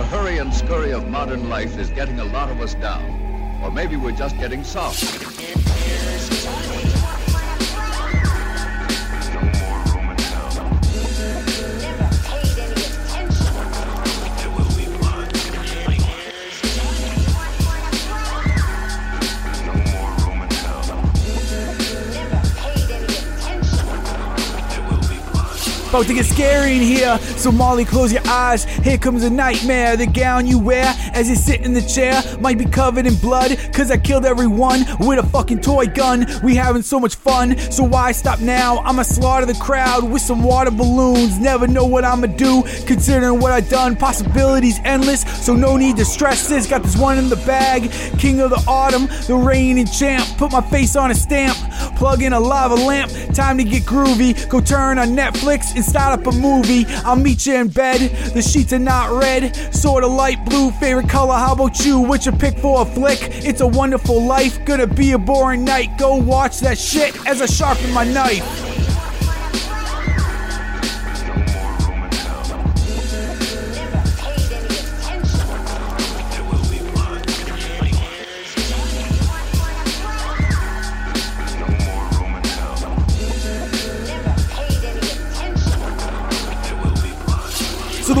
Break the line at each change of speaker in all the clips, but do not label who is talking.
The hurry and scurry of modern life is getting a lot of us down. Or maybe we're just getting soft.
About to get scary in here, so Molly, close your eyes. Here comes a nightmare. The gown you wear as you sit in the chair might be covered in blood, cause I killed everyone with a fucking toy gun. We having so much fun, so why stop now? I'ma slaughter the crowd with some water balloons. Never know what I'ma do, considering what I done. Possibilities endless, so no need to stress this. Got this one in the bag, king of the autumn, the reigning champ. Put my face on a stamp, plug in a lava lamp. Time to get groovy, go turn on Netflix and start up a movie. I'll meet you in bed. The sheets are not red, sorta light blue. Favorite color, how about you? What you pick for a flick? It's a wonderful life, gonna be a boring night. Go watch that shit as I sharpen my knife.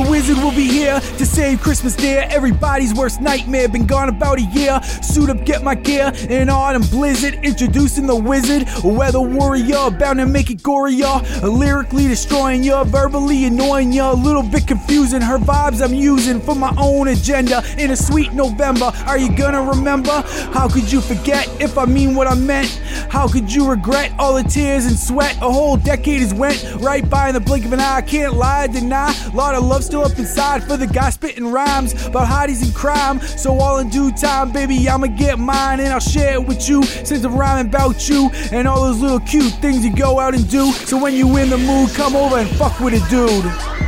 The wizard will be here to save Christmas dear. Everybody's worst nightmare. Been gone about a year. Suit up, get my gear. In autumn blizzard, introducing the wizard. A weather warrior, bound to make it gorier. Lyrically destroying ya, verbally annoying ya. A little bit confusing. Her vibes I'm using for my own agenda. In a sweet November, are you gonna remember? How could you forget if I mean what I meant? How could you regret all the tears and sweat? A whole decade has went right by in the blink of an eye. I can't lie, deny. Lot of love still up inside for the guy spitting rhymes about hotties and crime. So all in due time, baby, I'ma get mine and I'll share it with you. Since I'm rhyming about you and all those little cute things you go out and do. So when you in the mood, come over and fuck with a dude.